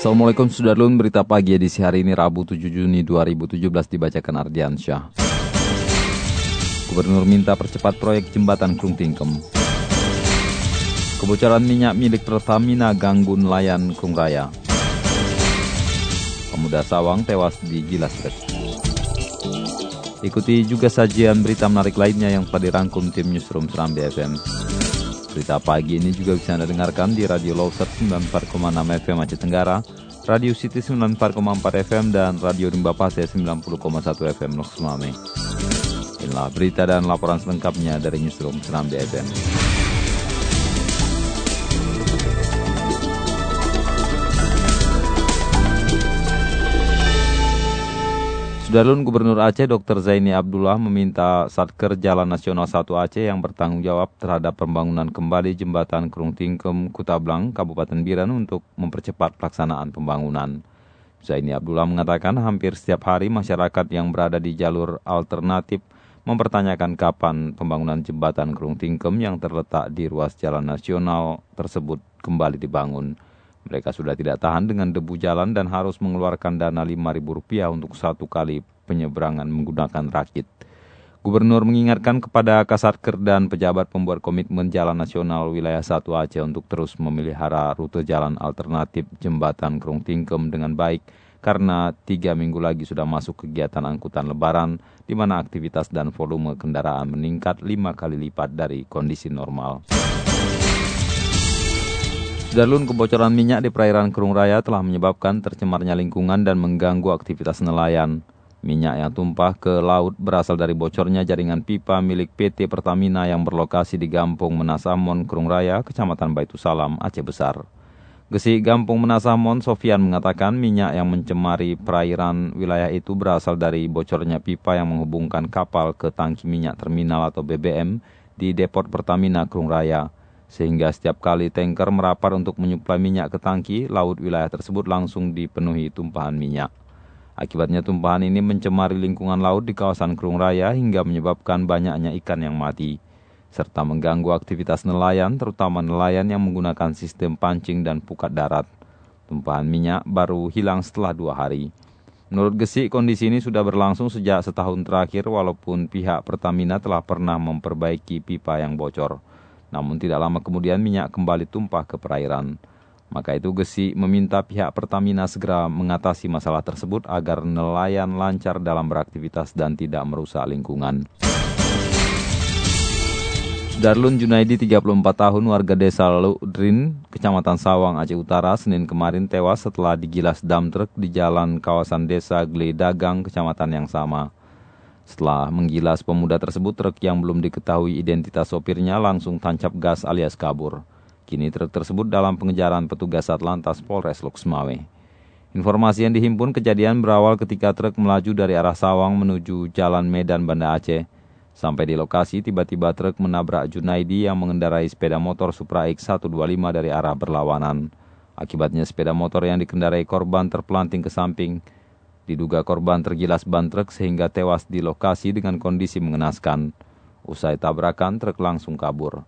Assalamualaikum Sudarlun, berita pagi edisi hari ini Rabu 7 Juni 2017 dibacakan Ardian Syah. Gubernur minta percepat proyek jembatan Krung Tingkem. Kebocoran minyak milik Pertamina ganggu nelayan Krung Raya. Pemuda Sawang tewas di Gilas Trek. Ikuti juga sajian berita menarik lainnya yang telah dirangkum tim Newsroom Serambi FM. Berita pagi ini juga bisa Anda dengarkan di Radio Loser 94,6 FM Aceh Tenggara, Radio City 94,4 FM, dan Radio Rimba Pase 90,1 FM Loks Mame. Inilah berita dan laporan selengkapnya dari Newsroom Serambi FM. Sudarlun Gubernur Aceh Dr. Zaini Abdullah meminta Satker Jalan Nasional 1 Aceh yang bertanggung jawab terhadap pembangunan kembali jembatan Krung Tingkem Kutablang, Kabupaten Biran untuk mempercepat pelaksanaan pembangunan. Zaini Abdullah mengatakan hampir setiap hari masyarakat yang berada di jalur alternatif mempertanyakan kapan pembangunan jembatan Krung Tingkem yang terletak di ruas jalan nasional tersebut kembali dibangun. Mereka sudah tidak tahan dengan debu jalan dan harus mengeluarkan dana Rp5.000 untuk satu kali penyeberangan menggunakan rakit. Gubernur mengingatkan kepada Kasatker dan pejabat pembuat komitmen Jalan Nasional Wilayah 1 Aceh untuk terus memelihara rute jalan alternatif jembatan Krung Tingkem dengan baik karena tiga minggu lagi sudah masuk kegiatan angkutan lebaran di mana aktivitas dan volume kendaraan meningkat lima kali lipat dari kondisi normal. Darlun kebocoran minyak di perairan Kerung Raya telah menyebabkan tercemarnya lingkungan dan mengganggu aktivitas nelayan. Minyak yang tumpah ke laut berasal dari bocornya jaringan pipa milik PT Pertamina yang berlokasi di Gampung Menasamon, Kerung Raya, Kecamatan Baitu Salam, Aceh Besar. Gesi Gampung Menasamon, Sofian mengatakan minyak yang mencemari perairan wilayah itu berasal dari bocornya pipa yang menghubungkan kapal ke tangki minyak terminal atau BBM di Depot Pertamina, Kerung Raya sehingga setiap kali tanker merapar untuk menyuplai minyak ke tangki, laut wilayah tersebut langsung dipenuhi tumpahan minyak. Akibatnya tumpahan ini mencemari lingkungan laut di kawasan Kerung Raya hingga menyebabkan banyaknya ikan yang mati, serta mengganggu aktivitas nelayan, terutama nelayan yang menggunakan sistem pancing dan pukat darat. Tumpahan minyak baru hilang setelah dua hari. Menurut Gesi, kondisi ini sudah berlangsung sejak setahun terakhir walaupun pihak Pertamina telah pernah memperbaiki pipa yang bocor. Namun tidak lama kemudian minyak kembali tumpah ke perairan. Maka itu Gesi meminta pihak Pertamina segera mengatasi masalah tersebut agar nelayan lancar dalam beraktivitas dan tidak merusak lingkungan. Darlun Junaidi, 34 tahun, warga desa Ludrin, Kecamatan Sawang, Aceh Utara, Senin kemarin tewas setelah digilas dam truk di jalan kawasan desa Gledagang, kecamatan yang sama. Setelah menggilas pemuda tersebut, truk yang belum diketahui identitas sopirnya langsung tancap gas alias kabur. Kini truk tersebut dalam pengejaran petugas Atlantas Polres Loksmawe. Informasi yang dihimpun kejadian berawal ketika truk melaju dari arah Sawang menuju Jalan Medan Banda Aceh. Sampai di lokasi, tiba-tiba truk menabrak Junaidi yang mengendarai sepeda motor Supra X125 dari arah berlawanan. Akibatnya sepeda motor yang dikendarai korban terpelanting ke samping. Diduga korban tergilas ban truk sehingga tewas di lokasi dengan kondisi mengenaskan. Usai tabrakan, truk langsung kabur.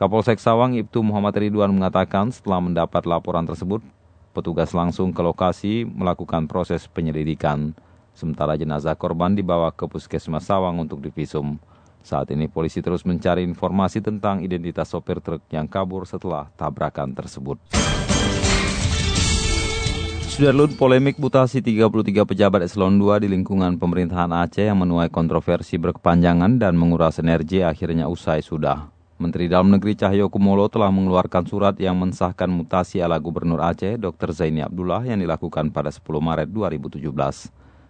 Kapolsek Sawang Ibtu Muhammad Ridwan mengatakan setelah mendapat laporan tersebut, petugas langsung ke lokasi melakukan proses penyelidikan. Sementara jenazah korban dibawa ke puskesmas Sawang untuk divisum. Saat ini polisi terus mencari informasi tentang identitas sopir truk yang kabur setelah tabrakan tersebut. Sudarlun polemik mutasi 33 pejabat eselon 2 di lingkungan pemerintahan Aceh yang menuai kontroversi berkepanjangan dan menguras energi akhirnya usai sudah. Menteri Dalam Negeri Cahyo Kumolo telah mengeluarkan surat yang mensahkan mutasi ala Gubernur Aceh Dr. Zaini Abdullah yang dilakukan pada 10 Maret 2017.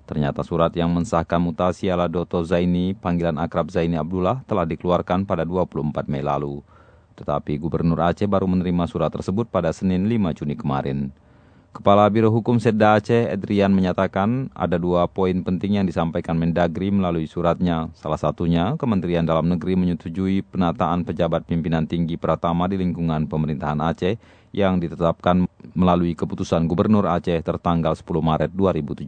Ternyata surat yang mensahkan mutasi ala Doto Zaini, panggilan akrab Zaini Abdullah, telah dikeluarkan pada 24 Mei lalu. Tetapi Gubernur Aceh baru menerima surat tersebut pada Senin 5 Juni kemarin. Kepala Biro Hukum Sedda Aceh, Edrian, menyatakan ada dua poin penting yang disampaikan Mendagri melalui suratnya. Salah satunya, Kementerian Dalam Negeri menyetujui penataan pejabat pimpinan tinggi Pratama di lingkungan pemerintahan Aceh yang ditetapkan melalui keputusan Gubernur Aceh tertanggal 10 Maret 2017.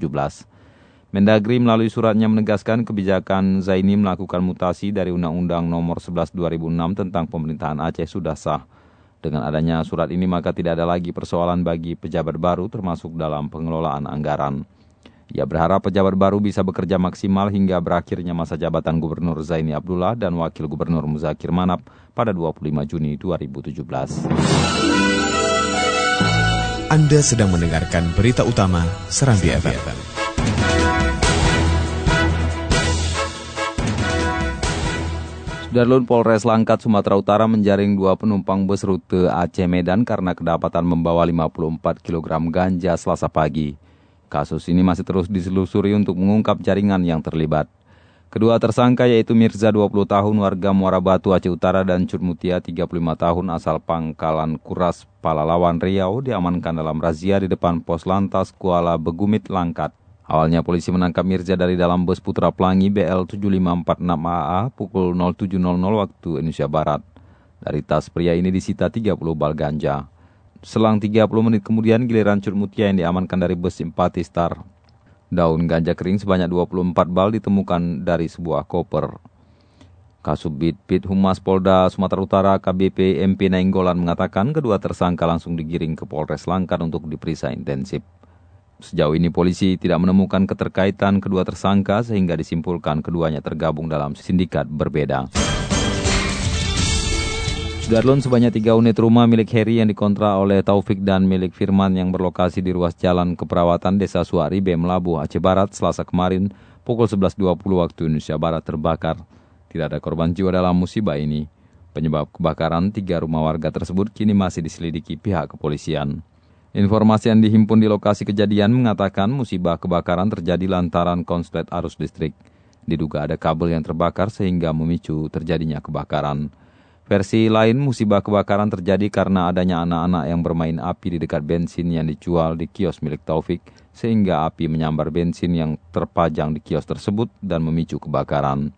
Mendagri melalui suratnya menegaskan kebijakan Zaini melakukan mutasi dari Undang-Undang Nomor 11 2006 tentang pemerintahan Aceh sudah sah. Dengan adanya surat ini maka tidak ada lagi persoalan bagi pejabat baru termasuk dalam pengelolaan anggaran. Ia berharap pejabat baru bisa bekerja maksimal hingga berakhirnya masa jabatan Gubernur Zaini Abdullah dan Wakil Gubernur Muzakir Manap pada 25 Juni 2017. Anda sedang mendengarkan berita utama Serambi FM. Darlun Polres Langkat, Sumatera Utara menjaring dua penumpang bus rute Aceh Medan karena kedapatan membawa 54 kg ganja selasa pagi. Kasus ini masih terus diselusuri untuk mengungkap jaringan yang terlibat. Kedua tersangka yaitu Mirza 20 tahun warga Muara Batu Aceh Utara dan Curmutia 35 tahun asal Pangkalan Kuras Palalawan Riau diamankan dalam razia di depan pos lantas Kuala Begumit Langkat. Awalnya polisi menangkap Mirza dari dalam bus Putra Pelangi BL 7546AA pukul 07.00 waktu Indonesia Barat. Dari tas pria ini disita 30 bal ganja. Selang 30 menit kemudian giliran Curmutia yang diamankan dari bus Simpati Star. Daun ganja kering sebanyak 24 bal ditemukan dari sebuah koper. Kasubit Pit Humas Polda Sumatera Utara KBP MP Nainggolan mengatakan kedua tersangka langsung digiring ke Polres Langkat untuk diperiksa intensif. Sejauh ini polisi tidak menemukan keterkaitan kedua tersangka sehingga disimpulkan keduanya tergabung dalam sindikat berbeda. Sudarlun sebanyak tiga unit rumah milik Heri yang dikontrak oleh Taufik dan milik Firman yang berlokasi di ruas jalan keperawatan Desa Suaribe, Melabuh, Aceh Barat selasa kemarin pukul 11.20 waktu Indonesia Barat terbakar. Tidak ada korban jiwa dalam musibah ini. Penyebab kebakaran tiga rumah warga tersebut kini masih diselidiki pihak kepolisian. Informasi yang dihimpun di lokasi kejadian mengatakan musibah kebakaran terjadi lantaran konslet arus listrik. Diduga ada kabel yang terbakar sehingga memicu terjadinya kebakaran. Versi lain, musibah kebakaran terjadi karena adanya anak-anak yang bermain api di dekat bensin yang dijual di kios milik Taufik, sehingga api menyambar bensin yang terpajang di kios tersebut dan memicu kebakaran.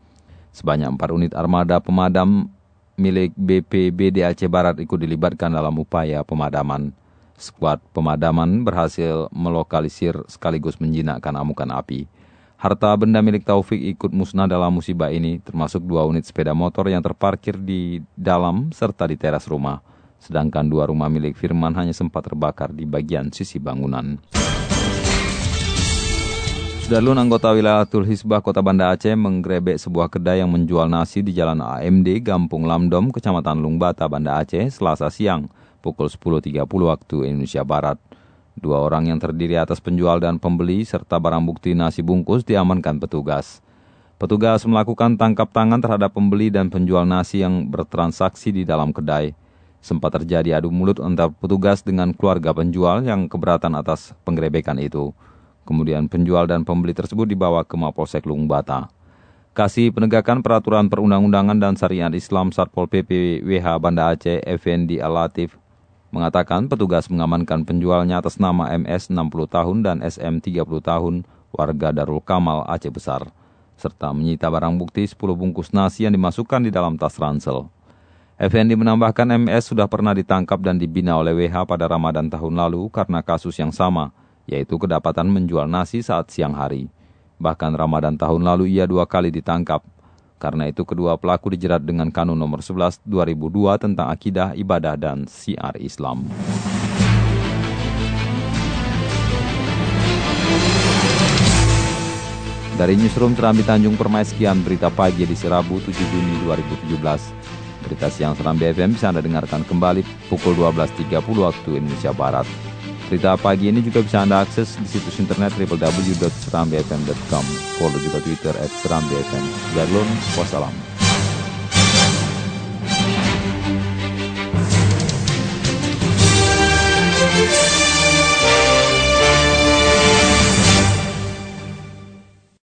Sebanyak empat unit armada pemadam milik BPBD Aceh Barat ikut dilibatkan dalam upaya pemadaman. Skuad pemadaman berhasil melokalisir sekaligus menjinakkan amukan api. Harta benda milik Taufik ikut musnah dalam musibah ini, termasuk dua unit sepeda motor yang terparkir di dalam serta di teras rumah. Sedangkan dua rumah milik Firman hanya sempat terbakar di bagian sisi bangunan. Sudarlun anggota wilayah Hisbah Kota Banda Aceh menggrebek sebuah kedai yang menjual nasi di Jalan AMD, Gampung Lamdom, Kecamatan Lungbata, Banda Aceh, selasa siang pukul 10.30 waktu Indonesia Barat. Dua orang yang terdiri atas penjual dan pembeli serta barang bukti nasi bungkus diamankan petugas. Petugas melakukan tangkap tangan terhadap pembeli dan penjual nasi yang bertransaksi di dalam kedai. Sempat terjadi adu mulut antara petugas dengan keluarga penjual yang keberatan atas penggerebekan itu. Kemudian penjual dan pembeli tersebut dibawa ke Mapolsek Lungbata. Kasih Penegakan Peraturan Perundang-undangan dan Syariat Islam Satpol PP WH Banda Aceh Effendi Alatif mengatakan petugas mengamankan penjualnya atas nama MS 60 tahun dan SM 30 tahun warga Darul Kamal Aceh Besar, serta menyita barang bukti 10 bungkus nasi yang dimasukkan di dalam tas ransel. Effendi menambahkan MS sudah pernah ditangkap dan dibina oleh WH pada Ramadan tahun lalu karena kasus yang sama, yaitu kedapatan menjual nasi saat siang hari. Bahkan Ramadan tahun lalu ia dua kali ditangkap, karena itu kedua pelaku dijerat dengan kanun nomor 11 2002 tentang akidah, ibadah, dan siar Islam. Dari Newsroom Serambi Tanjung Permai sekian berita pagi di Serabu 7 Juni 2017. Berita siang Serambi FM bisa Anda dengarkan kembali pukul 12.30 waktu Indonesia Barat. Berita pagi ini juga bisa Anda akses di situs internet www.serambifm.com. Follow juga Twitter at serambifm. Darlun, wassalam.